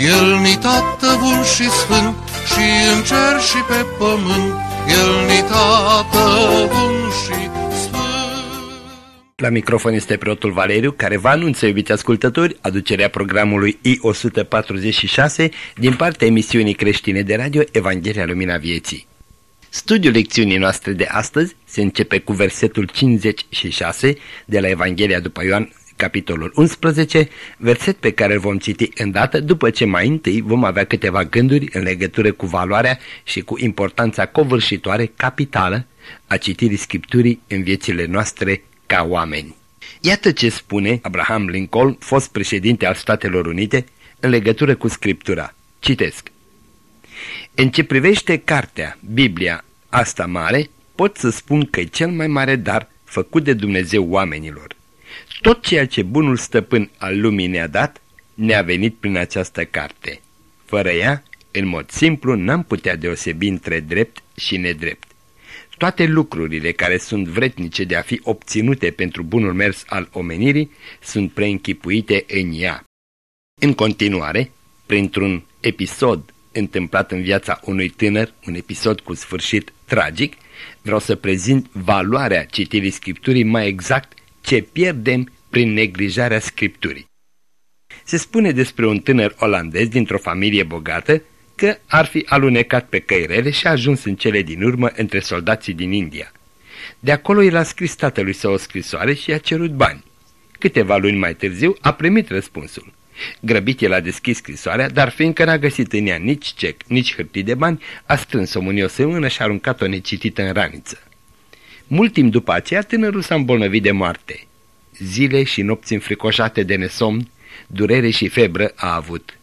El ni tată bun și sfânt și în cer și pe pământ, El ni tată bun și la microfon este preotul Valeriu, care vă anunță, iubiți ascultători, aducerea programului I-146 din partea emisiunii creștine de radio Evanghelia Lumina Vieții. Studiul lecțiunii noastre de astăzi se începe cu versetul 56 de la Evanghelia după Ioan, capitolul 11, verset pe care îl vom citi îndată după ce mai întâi vom avea câteva gânduri în legătură cu valoarea și cu importanța covârșitoare capitală a citirii Scripturii în viețile noastre ca oameni. Iată ce spune Abraham Lincoln, fost președinte al Statelor Unite, în legătură cu Scriptura. Citesc. În ce privește cartea, Biblia, asta mare, pot să spun că e cel mai mare dar făcut de Dumnezeu oamenilor. Tot ceea ce bunul stăpân al lumii ne-a dat, ne-a venit prin această carte. Fără ea, în mod simplu, n-am putea deosebi între drept și nedrept. Toate lucrurile care sunt vretnice de a fi obținute pentru bunul mers al omenirii sunt preînchipuite în ea. În continuare, printr-un episod întâmplat în viața unui tânăr, un episod cu sfârșit tragic, vreau să prezint valoarea citirii Scripturii mai exact ce pierdem prin neglijarea Scripturii. Se spune despre un tânăr olandez dintr-o familie bogată că ar fi alunecat pe căi rele și a ajuns în cele din urmă între soldații din India. De acolo el a scris tatălui său o scrisoare și i-a cerut bani. Câteva luni mai târziu a primit răspunsul. Grăbit el a deschis scrisoarea, dar fiindcă n-a găsit în ea nici cec, nici hârtii de bani, a strâns-o mânios în mână și a aruncat-o necitită în raniță. Mult timp după aceea, tânărul s-a îmbolnăvit de moarte. Zile și nopți înfricoșate de nesomn, durere și febră a avut.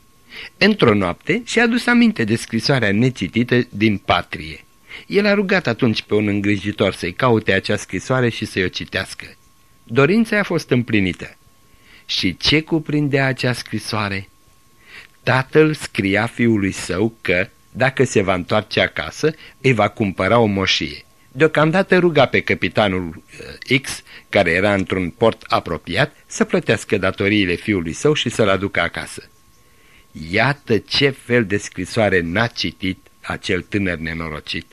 Într-o noapte și-a adus aminte de scrisoarea necitită din patrie. El a rugat atunci pe un îngrijitor să-i caute acea scrisoare și să-i o citească. Dorința a fost împlinită. Și ce cuprindea acea scrisoare? Tatăl scria fiului său că, dacă se va întoarce acasă, îi va cumpăra o moșie. Deocamdată ruga pe capitanul uh, X, care era într-un port apropiat, să plătească datoriile fiului său și să-l aducă acasă. Iată ce fel de scrisoare n-a citit acel tânăr nenorocit.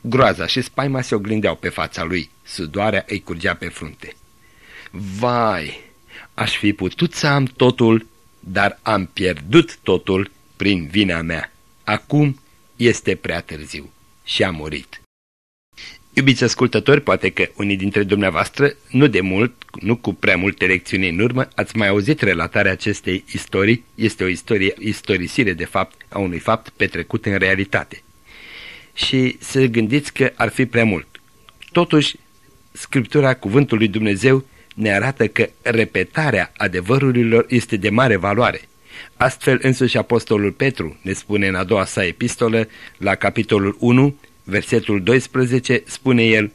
Groaza și spaima se oglindeau pe fața lui, sudoarea îi curgea pe frunte. Vai, aș fi putut să am totul, dar am pierdut totul prin vina mea. Acum este prea târziu și a murit. Iubiți ascultători, poate că unii dintre dumneavoastră, nu de mult, nu cu prea multe lecțiuni în urmă, ați mai auzit relatarea acestei istorii. Este o istorie, istorisire de fapt a unui fapt petrecut în realitate. Și să gândiți că ar fi prea mult. Totuși, Scriptura Cuvântului Dumnezeu ne arată că repetarea adevărurilor este de mare valoare. Astfel însuși Apostolul Petru ne spune în a doua sa epistolă, la capitolul 1, versetul 12, spune el,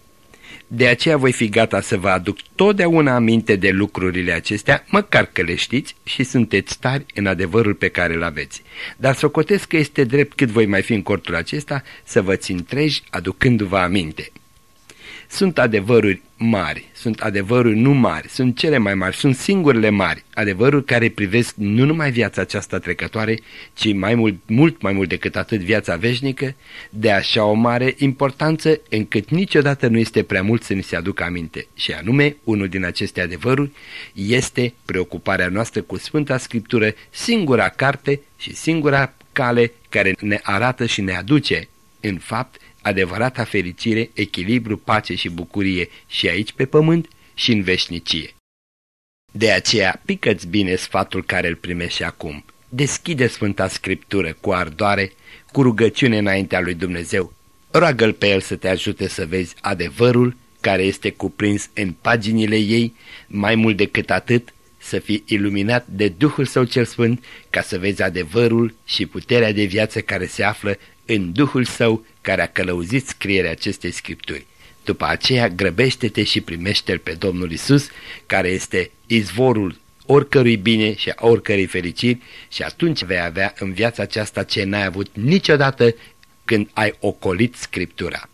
De aceea voi fi gata să vă aduc totdeauna aminte de lucrurile acestea, măcar că le știți și sunteți tari în adevărul pe care îl aveți. Dar socotesc că este drept cât voi mai fi în cortul acesta să vă țin treji aducându-vă aminte. Sunt adevăruri mari, sunt adevăruri nu mari, sunt cele mai mari, sunt singurele mari, adevăruri care privesc nu numai viața aceasta trecătoare, ci mai mult, mult mai mult decât atât viața veșnică, de așa o mare importanță încât niciodată nu este prea mult să ni se aducă aminte. Și anume, unul din aceste adevăruri este preocuparea noastră cu Sfânta Scriptură, singura carte și singura cale care ne arată și ne aduce, în fapt, adevărata fericire, echilibru, pace și bucurie și aici pe pământ și în veșnicie. De aceea, pică-ți bine sfatul care îl primești acum. Deschide Sfânta Scriptură cu ardoare, cu rugăciune înaintea lui Dumnezeu. Roagă-L pe El să te ajute să vezi adevărul care este cuprins în paginile ei, mai mult decât atât, să fii iluminat de Duhul Său cel Sfânt, ca să vezi adevărul și puterea de viață care se află în Duhul Său care a călăuzit scrierea acestei Scripturi. După aceea grăbește-te și primește-L pe Domnul Isus, care este izvorul oricărui bine și a oricărei fericiri și atunci vei avea în viața aceasta ce n-ai avut niciodată când ai ocolit Scriptura.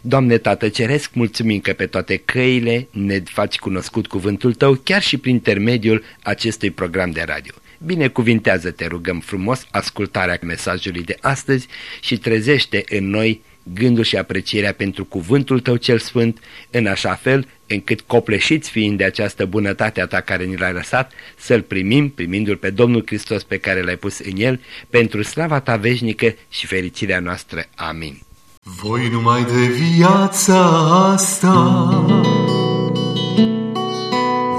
Doamne Tată Ceresc, mulțumim că pe toate căile ne faci cunoscut cuvântul Tău chiar și prin intermediul acestui program de radio. Binecuvintează-te, rugăm frumos, ascultarea mesajului de astăzi și trezește în noi gândul și aprecierea pentru cuvântul Tău cel Sfânt, în așa fel încât copleșiți fiind de această bunătate a Ta care ni l-ai lăsat, să-L primim, primindu-L pe Domnul Hristos pe care L-ai pus în El, pentru slava Ta veșnică și fericirea noastră. Amin. Voi numai de viața asta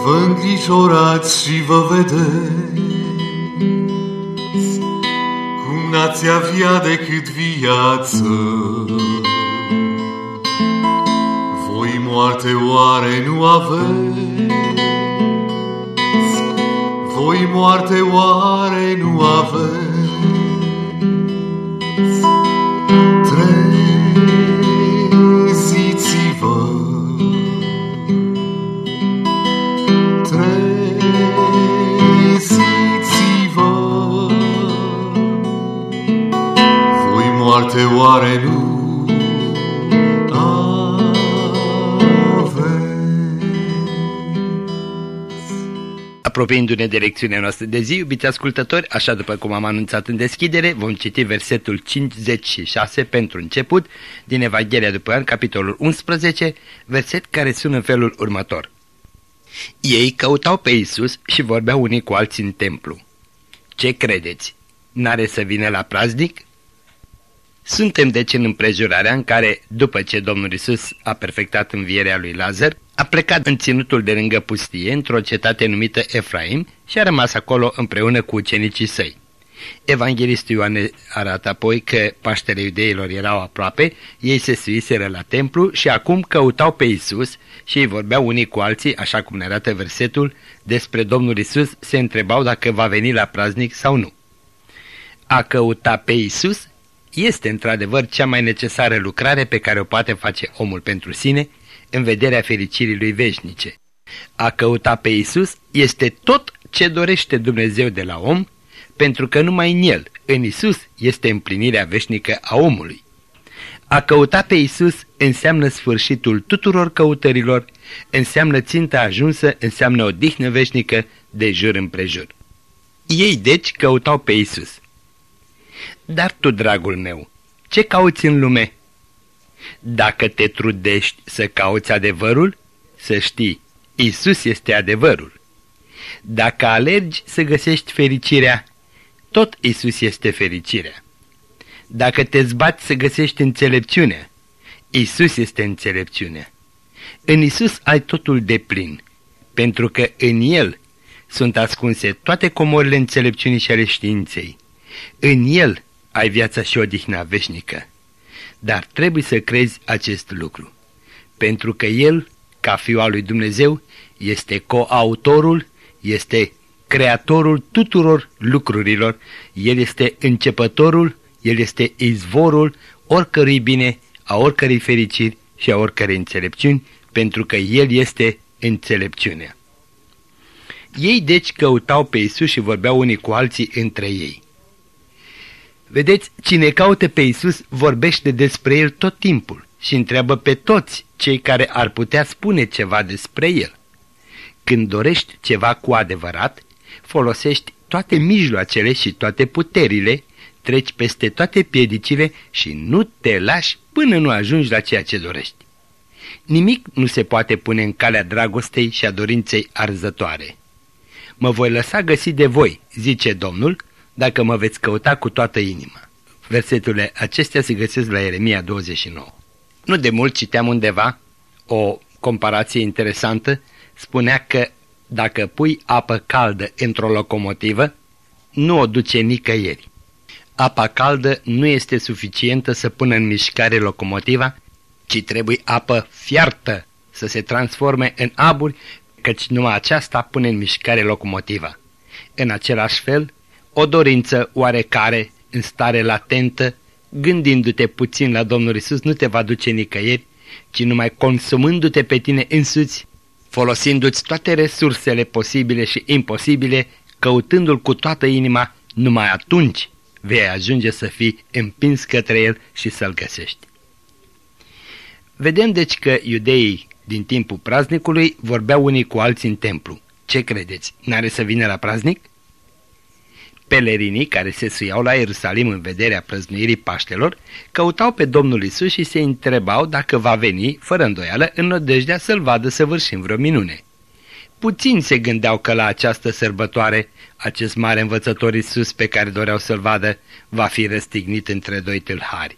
Vă îngrijorați și vă vedeți n-ați avea decât viață. Voi moarte oare nu aveți? Voi moarte oare nu aveți Apropiindu-ne de lecțiunea noastră de zi, iubiți ascultători, așa după cum am anunțat în deschidere, vom citi versetul 56 pentru început din Evanghelia după an, capitolul 11, verset care sună în felul următor. Ei căutau pe Isus și vorbeau unii cu alții în templu. Ce credeți? N-are să vină la praznic? Suntem deci în împrejurarea în care, după ce Domnul Isus a perfectat învierea lui Lazar, a plecat în ținutul de lângă pustie, într-o cetate numită Efraim, și a rămas acolo împreună cu ucenicii săi. Evanghelistul Ioan arată apoi că Paștele iudeilor erau aproape, ei se suiseră la templu și acum căutau pe Isus și ei vorbeau unii cu alții, așa cum ne arată versetul, despre Domnul Isus, se întrebau dacă va veni la praznic sau nu. A căuta pe Isus este într-adevăr cea mai necesară lucrare pe care o poate face omul pentru sine în vederea fericirii lui veșnice. A căuta pe Isus este tot ce dorește Dumnezeu de la om, pentru că numai în El, în Isus, este împlinirea veșnică a omului. A căuta pe Isus înseamnă sfârșitul tuturor căutărilor, înseamnă ținta ajunsă, înseamnă o dihnă veșnică de jur împrejur. Ei deci căutau pe Isus. Dar tu, dragul meu, ce cauți în lume? Dacă te trudești să cauți adevărul, să știi, Isus este adevărul. Dacă alergi să găsești fericirea, tot Isus este fericirea. Dacă te zbați să găsești înțelepciunea, Isus este înțelepciunea. În Isus ai totul de plin, pentru că în El sunt ascunse toate comorile înțelepciunii și ale științei. În El ai viața și odihna veșnică. Dar trebuie să crezi acest lucru, pentru că El, ca Fiul al lui Dumnezeu, este coautorul, este creatorul tuturor lucrurilor, El este începătorul, El este izvorul oricărui bine, a oricărei fericiri și a oricărei înțelepciuni, pentru că El este înțelepciunea. Ei deci căutau pe Isus și vorbeau unii cu alții între ei. Vedeți, cine caută pe Isus vorbește despre El tot timpul și întreabă pe toți cei care ar putea spune ceva despre El. Când dorești ceva cu adevărat, folosești toate mijloacele și toate puterile, treci peste toate piedicile și nu te lași până nu ajungi la ceea ce dorești. Nimic nu se poate pune în calea dragostei și a dorinței arzătoare. Mă voi lăsa găsi de voi, zice Domnul, dacă mă veți căuta cu toată inima. Verseturile acestea se găsesc la Ieremia 29. Nu de mult citeam undeva o comparație interesantă, spunea că dacă pui apă caldă într-o locomotivă, nu o duce nicăieri. Apa caldă nu este suficientă să pună în mișcare locomotiva, ci trebuie apă fiartă să se transforme în aburi căci numai aceasta pune în mișcare locomotiva. În același fel, o dorință oarecare, în stare latentă, gândindu-te puțin la Domnul Isus, nu te va duce nicăieri, ci numai consumându-te pe tine însuți, folosindu-ți toate resursele posibile și imposibile, căutându-l cu toată inima, numai atunci vei ajunge să fii împins către el și să-l găsești. Vedem deci că iudeii din timpul praznicului vorbeau unii cu alții în templu. Ce credeți? N-are să vină la praznic? Pelerinii care se suiau la Ierusalim în vederea prăznuirii Paștelor căutau pe Domnul Isus și se întrebau dacă va veni, fără îndoială, în nădejdea să-l vadă săvârșind vreo minune. Puțini se gândeau că la această sărbătoare, acest mare învățător Isus pe care doreau să-l vadă, va fi răstignit între doi tâlhari.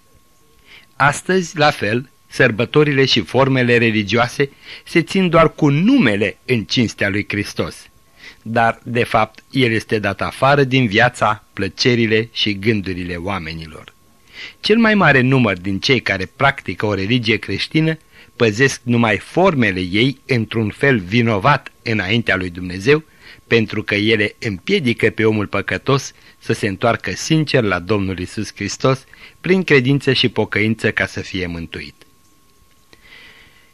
Astăzi, la fel, sărbătorile și formele religioase se țin doar cu numele în cinstea lui Hristos. Dar, de fapt, el este dat afară din viața, plăcerile și gândurile oamenilor. Cel mai mare număr din cei care practică o religie creștină păzesc numai formele ei într-un fel vinovat înaintea lui Dumnezeu, pentru că ele împiedică pe omul păcătos să se întoarcă sincer la Domnul Isus Hristos prin credință și pocăință ca să fie mântuit.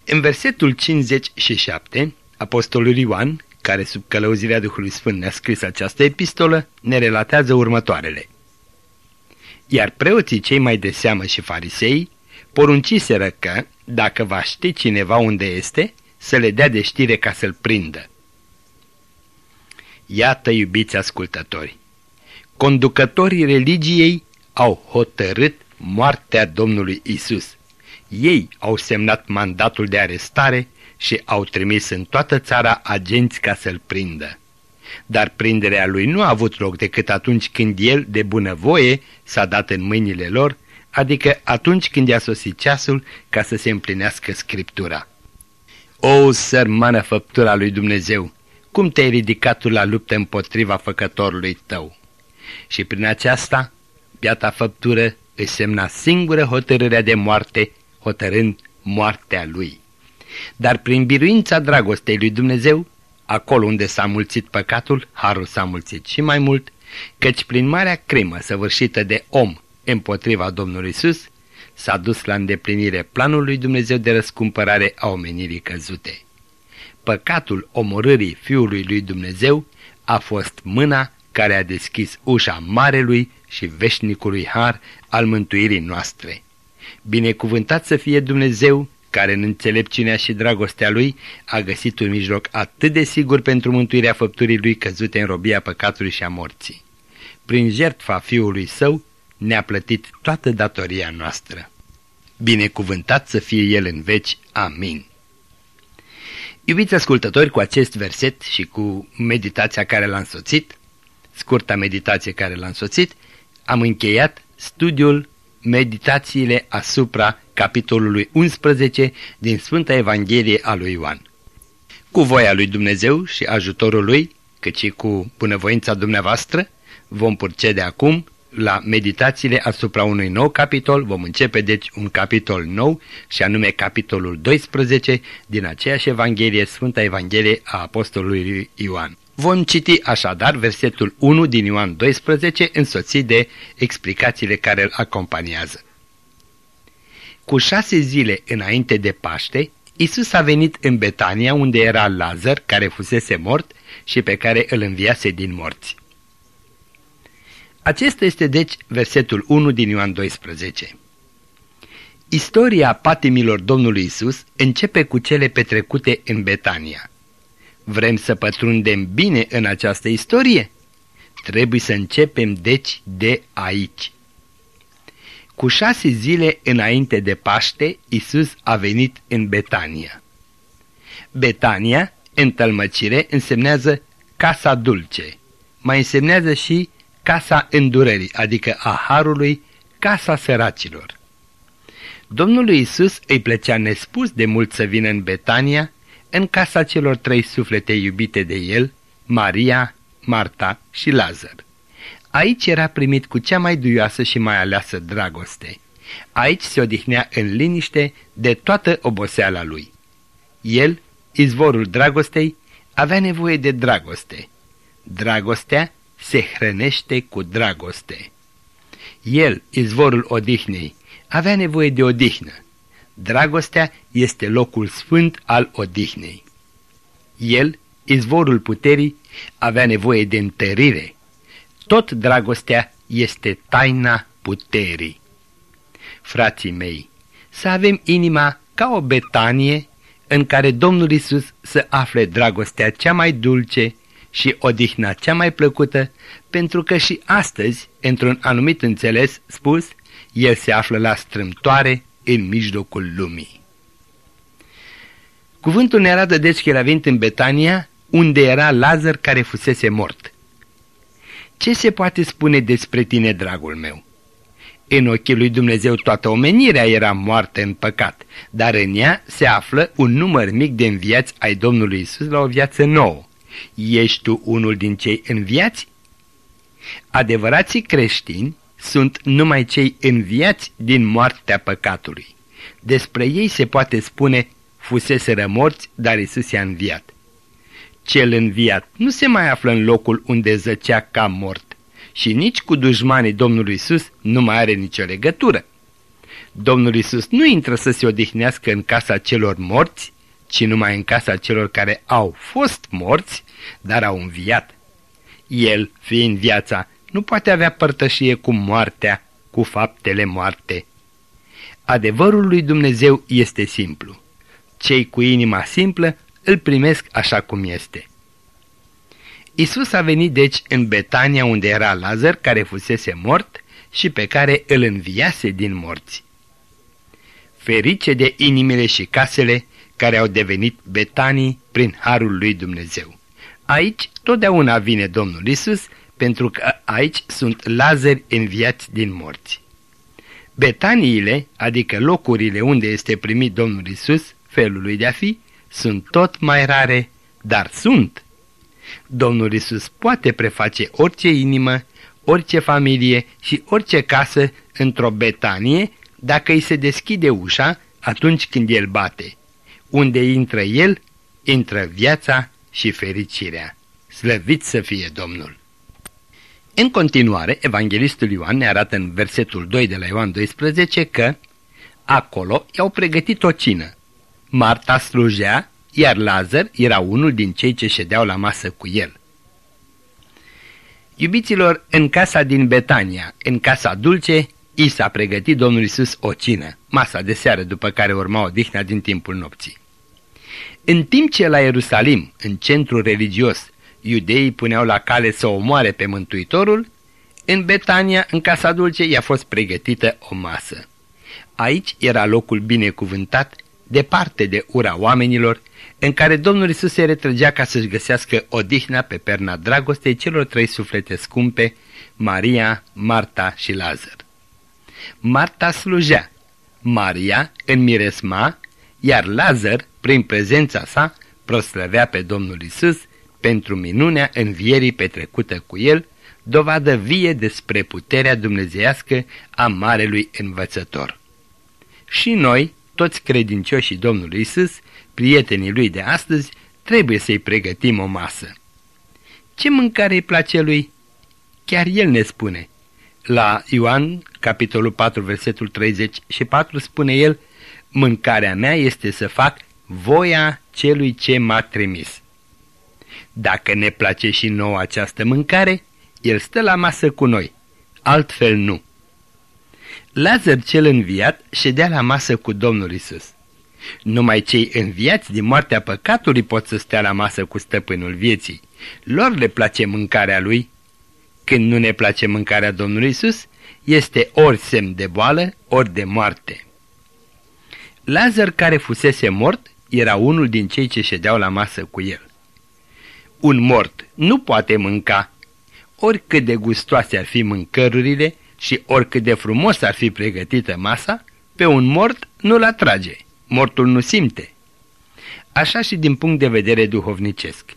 În versetul 57, Apostolul Ioan, care sub călăuzirea Duhului Sfânt ne-a scris această epistolă, ne relatează următoarele. Iar preoții cei mai de seamă și farisei porunciseră că, dacă va ști cineva unde este, să le dea de știre ca să-l prindă. Iată, iubiți ascultători, conducătorii religiei au hotărât moartea Domnului Isus ei au semnat mandatul de arestare și au trimis în toată țara agenți ca să-l prindă. Dar prinderea lui nu a avut loc decât atunci când el, de bunăvoie, s-a dat în mâinile lor, adică atunci când i-a sosit ceasul ca să se împlinească Scriptura. O, sărmană făptura lui Dumnezeu, cum te-ai ridicat tu la luptă împotriva făcătorului tău? Și prin aceasta, biata făptură își semna singură hotărârea de moarte hotărând moartea lui. Dar prin biruința dragostei lui Dumnezeu, acolo unde s-a mulțit păcatul, harul s-a mulțit și mai mult, căci prin marea crimă săvârșită de om împotriva Domnului Isus, s-a dus la îndeplinire planul lui Dumnezeu de răscumpărare a omenirii căzute. Păcatul omorârii Fiului lui Dumnezeu a fost mâna care a deschis ușa marelui și veșnicului har al mântuirii noastre. Binecuvântat să fie Dumnezeu, care în înțelepciunea și dragostea Lui a găsit un mijloc atât de sigur pentru mântuirea făpturii Lui căzute în robia păcatului și a morții. Prin jertfa Fiului Său ne-a plătit toată datoria noastră. Binecuvântat să fie El în veci. Amin. Iubiți ascultători, cu acest verset și cu meditația care l-a însoțit, scurta meditație care l-a însoțit, am încheiat studiul meditațiile asupra capitolului 11 din Sfânta Evanghelie a lui Ioan. Cu voia lui Dumnezeu și ajutorul lui, cât și cu bunăvoința dumneavoastră, vom procede acum la meditațiile asupra unui nou capitol. Vom începe deci un capitol nou și anume capitolul 12 din aceeași Evanghelie, Sfânta Evanghelie a Apostolului Ioan. Vom citi așadar versetul 1 din Ioan 12 însoțit de explicațiile care îl acompaniază. Cu șase zile înainte de Paște, Isus a venit în Betania unde era Lazar care fusese mort și pe care îl înviase din morți. Acesta este deci versetul 1 din Ioan 12. Istoria patimilor Domnului Isus începe cu cele petrecute în Betania. Vrem să pătrundem bine în această istorie? Trebuie să începem deci de aici. Cu șase zile înainte de Paște, Isus a venit în Betania. Betania, în tălmăcire, însemnează casa dulce. Mai însemnează și casa îndurării, adică a harului, casa săracilor. Domnul Isus îi plăcea nespus de mult să vină în Betania în casa celor trei suflete iubite de el, Maria, Marta și Lazar. Aici era primit cu cea mai duioasă și mai aleasă dragoste. Aici se odihnea în liniște de toată oboseala lui. El, izvorul dragostei, avea nevoie de dragoste. Dragostea se hrănește cu dragoste. El, izvorul odihnei, avea nevoie de odihnă. Dragostea este locul sfânt al odihnei. El, izvorul puterii, avea nevoie de întărire. Tot dragostea este taina puterii. Frații mei, să avem inima ca o betanie în care Domnul Isus să afle dragostea cea mai dulce și odihna cea mai plăcută, pentru că și astăzi, într-un anumit înțeles spus, El se află la strâmtoare în mijlocul lumii. Cuvântul ne arată deci că el a venit în Betania, unde era Lazar care fusese mort. Ce se poate spune despre tine, dragul meu? În ochii lui Dumnezeu toată omenirea era moartă în păcat, dar în ea se află un număr mic de înviați ai Domnului Isus la o viață nouă. Ești tu unul din cei înviați? Adevărații creștini sunt numai cei înviați din moartea păcatului. Despre ei se poate spune, fuseseră morți, dar Isus i-a înviat. Cel înviat nu se mai află în locul unde zăcea ca mort și nici cu dușmanii Domnului Isus nu mai are nicio legătură. Domnul Isus nu intră să se odihnească în casa celor morți, ci numai în casa celor care au fost morți, dar au înviat. El, fiind viața, nu poate avea părtășie cu moartea, cu faptele moarte. Adevărul lui Dumnezeu este simplu. Cei cu inima simplă îl primesc așa cum este. Isus a venit deci în Betania unde era Lazar care fusese mort și pe care îl înviase din morți. Ferice de inimile și casele care au devenit betanii prin harul lui Dumnezeu. Aici totdeauna vine Domnul Isus pentru că aici sunt lazeri înviați din morți. Betaniile, adică locurile unde este primit Domnul Isus, felul lui de a fi, sunt tot mai rare, dar sunt. Domnul Isus poate preface orice inimă, orice familie și orice casă într-o betanie dacă îi se deschide ușa atunci când el bate. Unde intră el, intră viața și fericirea. Slăvit să fie Domnul! În continuare, evanghelistul Ioan ne arată în versetul 2 de la Ioan 12 că acolo i-au pregătit o cină. Marta slujea, iar Lazar era unul din cei ce ședeau la masă cu el. Iubiților, în casa din Betania, în casa dulce, i s-a pregătit Domnul Isus o cină, masa de seară după care urma odihna din timpul nopții. În timp ce la Ierusalim, în centru religios, iudeii puneau la cale să omoare pe Mântuitorul, în Betania, în casa dulce, i-a fost pregătită o masă. Aici era locul binecuvântat, departe de ura oamenilor, în care Domnul Isus se retrăgea ca să-și găsească odihna pe perna dragostei celor trei suflete scumpe, Maria, Marta și Lazar. Marta slujea, Maria în miresma, iar Lazar, prin prezența sa, proslăvea pe Domnul Isus pentru minunea învierii petrecută cu el, dovadă vie despre puterea dumnezeiască a Marelui Învățător. Și noi, toți credincioșii Domnului Isus, prietenii lui de astăzi, trebuie să-i pregătim o masă. Ce mâncare îi place lui? Chiar el ne spune. La Ioan, capitolul 4, versetul 34, spune el, Mâncarea mea este să fac voia celui ce m-a trimis. Dacă ne place și nouă această mâncare, el stă la masă cu noi, altfel nu. Lazar cel înviat ședea la masă cu Domnul Isus. Numai cei înviați din moartea păcatului pot să stea la masă cu stăpânul vieții. Lor le place mâncarea lui. Când nu ne place mâncarea Domnului Isus, este ori semn de boală, ori de moarte. Lazar care fusese mort era unul din cei ce ședeau la masă cu el. Un mort nu poate mânca. Oricât de gustoase ar fi mâncărurile și oricât de frumos ar fi pregătită masa, pe un mort nu-l atrage. Mortul nu simte. Așa și din punct de vedere duhovnicesc.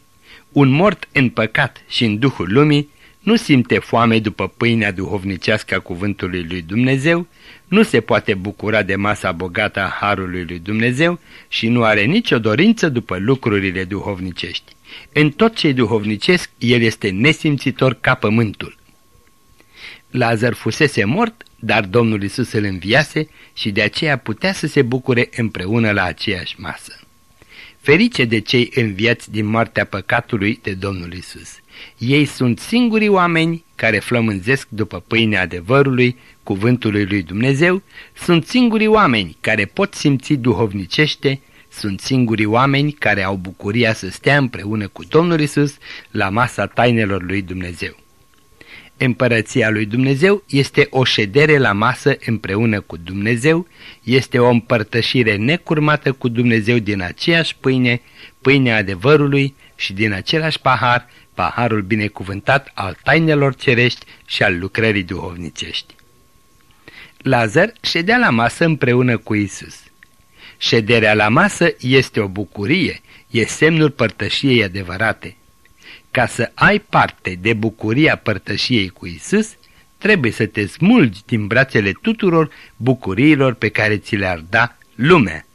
Un mort în păcat și în duhul lumii nu simte foame după pâinea duhovnicească a cuvântului lui Dumnezeu, nu se poate bucura de masa bogată a Harului lui Dumnezeu și nu are nicio dorință după lucrurile duhovnicești. În tot ce duhovnicesc, el este nesimțitor ca pământul. Lazar fusese mort, dar Domnul Isus îl înviase și de aceea putea să se bucure împreună la aceeași masă. Ferice de cei înviați din moartea păcatului de Domnul Isus. Ei sunt singurii oameni care flămânzesc după pâinea adevărului, cuvântului lui Dumnezeu, sunt singurii oameni care pot simți duhovnicește, sunt singurii oameni care au bucuria să stea împreună cu Domnul Isus la masa tainelor lui Dumnezeu. Împărăția lui Dumnezeu este o ședere la masă împreună cu Dumnezeu, este o împărtășire necurmată cu Dumnezeu din aceeași pâine, pâinea adevărului și din același pahar, paharul binecuvântat al tainelor cerești și al lucrării duhovnicești. Lazar ședea la masă împreună cu Isus. Șederea la masă este o bucurie, e semnul părtășiei adevărate. Ca să ai parte de bucuria părtășiei cu Isus, trebuie să te smulgi din brațele tuturor bucuriilor pe care ți le-ar da lumea.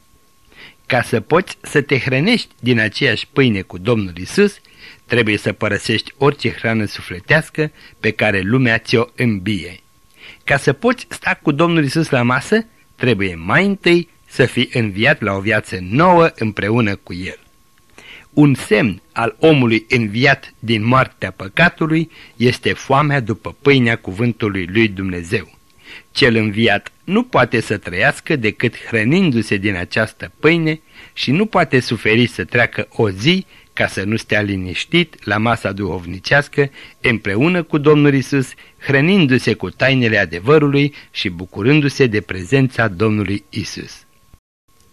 Ca să poți să te hrănești din aceeași pâine cu Domnul Isus, trebuie să părăsești orice hrană sufletească pe care lumea ți-o îmbie. Ca să poți sta cu Domnul Isus la masă, trebuie mai întâi să fii înviat la o viață nouă împreună cu El. Un semn al omului înviat din moartea păcatului este foamea după pâinea cuvântului lui Dumnezeu. Cel înviat nu poate să trăiască decât hrănindu-se din această pâine și nu poate suferi să treacă o zi ca să nu stea liniștit la masa duhovnicească împreună cu Domnul Isus, hrănindu-se cu tainele adevărului și bucurându-se de prezența Domnului Isus.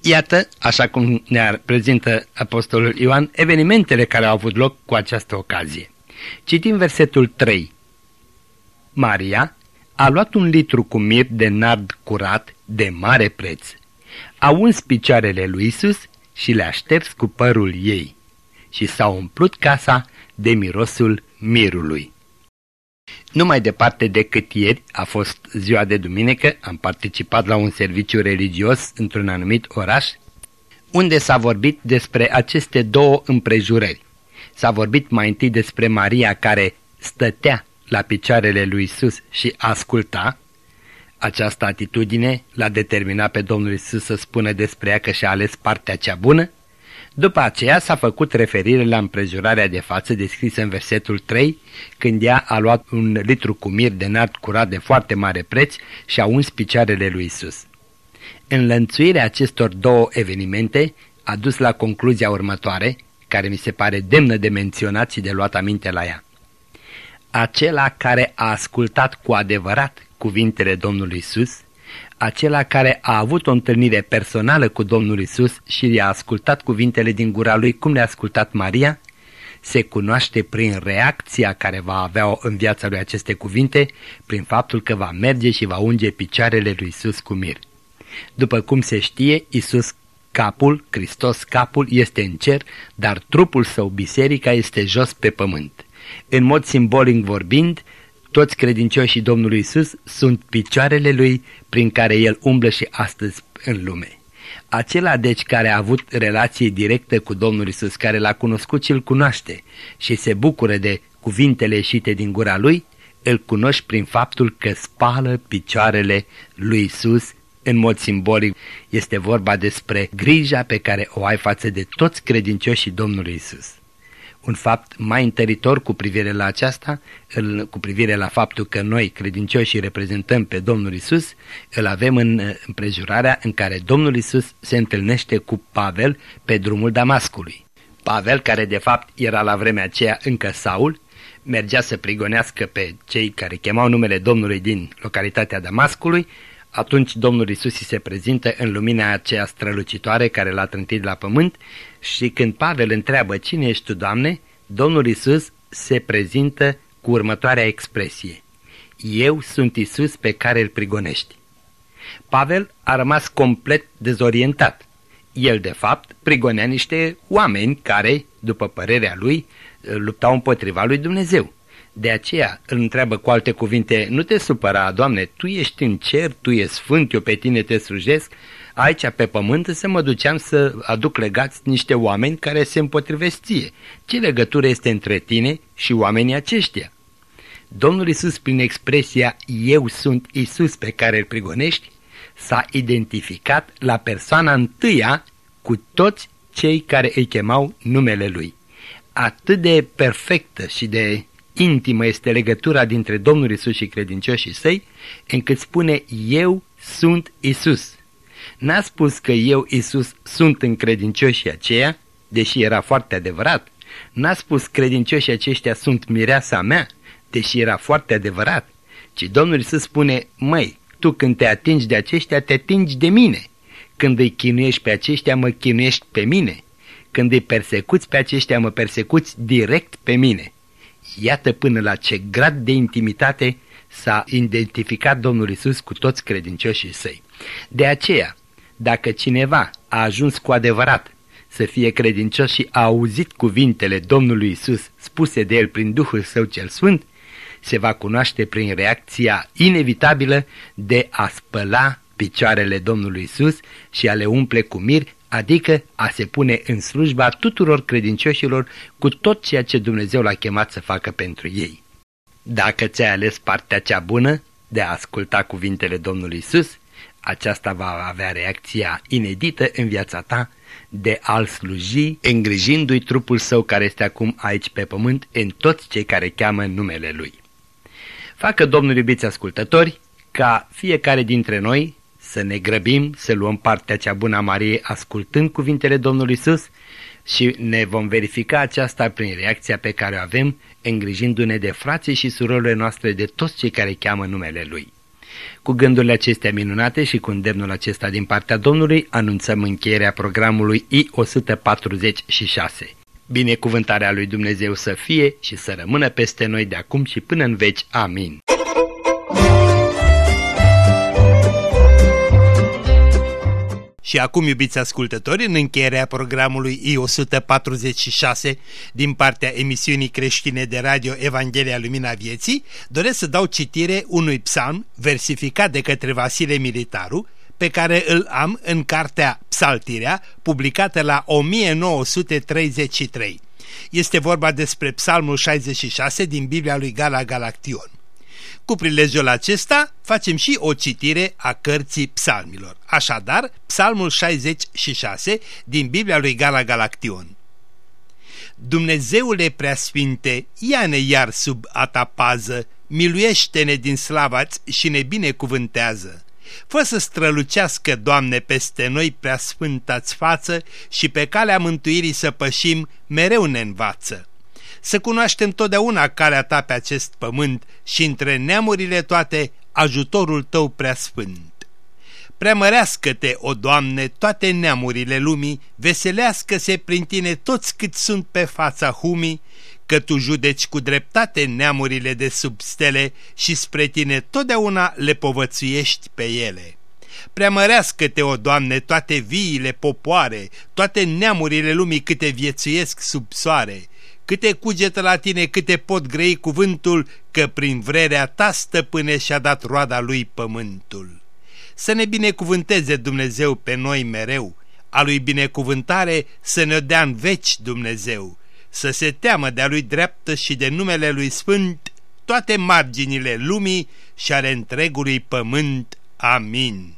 Iată, așa cum ne prezintă Apostolul Ioan, evenimentele care au avut loc cu această ocazie. Citim versetul 3. Maria a luat un litru cu mir de nard curat de mare preț. A uns picioarele lui Isus și le-a șters cu părul ei și s-a umplut casa de mirosul mirului. Nu mai departe decât ieri a fost ziua de duminică, am participat la un serviciu religios într-un anumit oraș, unde s-a vorbit despre aceste două împrejurări. S-a vorbit mai întâi despre Maria care stătea la picioarele lui Isus și asculta. Această atitudine l-a determinat pe Domnul Isus să spună despre ea că și-a ales partea cea bună după aceea s-a făcut referire la împrejurarea de față descrisă în versetul 3, când ea a luat un litru cu mir de nard curat de foarte mare preț și a uns picioarele lui Isus. Înlănțuirea acestor două evenimente a dus la concluzia următoare, care mi se pare demnă de menționat și de luat aminte la ea. Acela care a ascultat cu adevărat cuvintele Domnului Isus acela care a avut o întâlnire personală cu Domnul Isus și i-a ascultat cuvintele din gura lui cum le-a ascultat Maria, se cunoaște prin reacția care va avea în viața lui aceste cuvinte, prin faptul că va merge și va unge picioarele lui Isus cu mir. După cum se știe, Isus capul, Hristos capul, este în cer, dar trupul său, biserica, este jos pe pământ. În mod simbolic vorbind, toți credincioșii Domnului Isus sunt picioarele lui prin care el umblă și astăzi în lume. Acela deci care a avut relație directă cu Domnul Isus, care l-a cunoscut și îl cunoaște și se bucură de cuvintele ieșite din gura lui, îl cunoști prin faptul că spală picioarele lui Isus în mod simbolic. Este vorba despre grija pe care o ai față de toți credincioșii Domnului Isus. Un fapt mai întăritor cu privire la aceasta, îl, cu privire la faptul că noi, credincioși, reprezentăm pe Domnul Isus, îl avem în împrejurarea în care Domnul Isus se întâlnește cu Pavel pe drumul Damascului. Pavel, care de fapt era la vremea aceea încă Saul, mergea să prigonească pe cei care chemau numele Domnului din localitatea Damascului, atunci Domnul Isus se prezintă în lumina aceea strălucitoare care l-a trântit la pământ și când Pavel întreabă cine ești tu, Doamne, Domnul Isus se prezintă cu următoarea expresie. Eu sunt Isus pe care îl prigonești. Pavel a rămas complet dezorientat. El, de fapt, prigonea niște oameni care, după părerea lui, luptau împotriva lui Dumnezeu. De aceea îl întreabă cu alte cuvinte, nu te supăra, Doamne, Tu ești în cer, Tu ești sfânt, eu pe Tine te slujesc, aici pe pământ să mă duceam să aduc legați niște oameni care se împotrivesc ție. Ce legătură este între tine și oamenii aceștia? Domnul Isus, prin expresia Eu sunt Isus pe care îl prigonești, s-a identificat la persoana întâia cu toți cei care îi chemau numele Lui. Atât de perfectă și de intimă este legătura dintre Domnul Isus și credincioșii săi, încât spune Eu sunt Isus. N-a spus că eu, Isus, sunt în credincioșii aceia, deși era foarte adevărat. N-a spus credincioșii aceștia sunt mireasa mea, deși era foarte adevărat. Ci Domnul Isus spune, măi, tu când te atingi de aceștia, te atingi de mine. Când îi chinuiești pe aceștia, mă chinuiești pe mine. Când îi persecuți pe aceștia, mă persecuți direct pe mine. Iată până la ce grad de intimitate s-a identificat Domnul Isus cu toți credincioșii săi. De aceea, dacă cineva a ajuns cu adevărat să fie credincios și a auzit cuvintele Domnului Isus spuse de el prin Duhul Său cel Sfânt, se va cunoaște prin reacția inevitabilă de a spăla picioarele Domnului Isus și a le umple cu mir, adică a se pune în slujba tuturor credincioșilor cu tot ceea ce Dumnezeu l-a chemat să facă pentru ei. Dacă ți-ai ales partea cea bună de a asculta cuvintele Domnului Isus, aceasta va avea reacția inedită în viața ta de a-L sluji, îngrijindu-i trupul său care este acum aici pe pământ în toți cei care cheamă numele Lui. Facă Domnul iubiți ascultători ca fiecare dintre noi să ne grăbim, să luăm partea cea bună a Mariei ascultând cuvintele Domnului Isus și ne vom verifica aceasta prin reacția pe care o avem îngrijindu-ne de frații și surorile noastre de toți cei care cheamă numele Lui. Cu gândurile acestea minunate și cu îndemnul acesta din partea Domnului, anunțăm încheierea programului I-146. Binecuvântarea lui Dumnezeu să fie și să rămână peste noi de acum și până în veci. Amin. Și acum, iubiți ascultători, în încheierea programului I-146 din partea emisiunii creștine de radio Evanghelia Lumina Vieții, doresc să dau citire unui psalm versificat de către Vasile Militaru, pe care îl am în cartea Psaltirea, publicată la 1933. Este vorba despre psalmul 66 din Biblia lui Gala Galaction. Cu prilejul acesta facem și o citire a cărții psalmilor. Așadar, psalmul 66 din Biblia lui Gala Galaction. Dumnezeule preasfinte, ia-ne iar sub a ta pază, miluiește-ne din slavați și ne binecuvântează. Fă să strălucească, Doamne, peste noi preasfântați față și pe calea mântuirii să pășim, mereu ne învață să cunoaștem totdeauna calea ta pe acest pământ și între neamurile toate ajutorul tău preasfânt. Preamărească-te, o Doamne, toate neamurile lumii, veselească-se prin tine toți cât sunt pe fața humii, că tu judeci cu dreptate neamurile de sub stele și spre tine totdeauna le povățuiești pe ele. Preamărească-te, o Doamne, toate viile popoare, toate neamurile lumii câte viețuiesc sub soare, câte cugetă la tine, câte pot grei cuvântul, că prin vrerea ta stăpâne și-a dat roada lui pământul. Să ne binecuvânteze Dumnezeu pe noi mereu, a lui binecuvântare să ne dea în veci Dumnezeu, să se teamă de-a lui dreaptă și de numele lui sfânt toate marginile lumii și ale întregului pământ. Amin.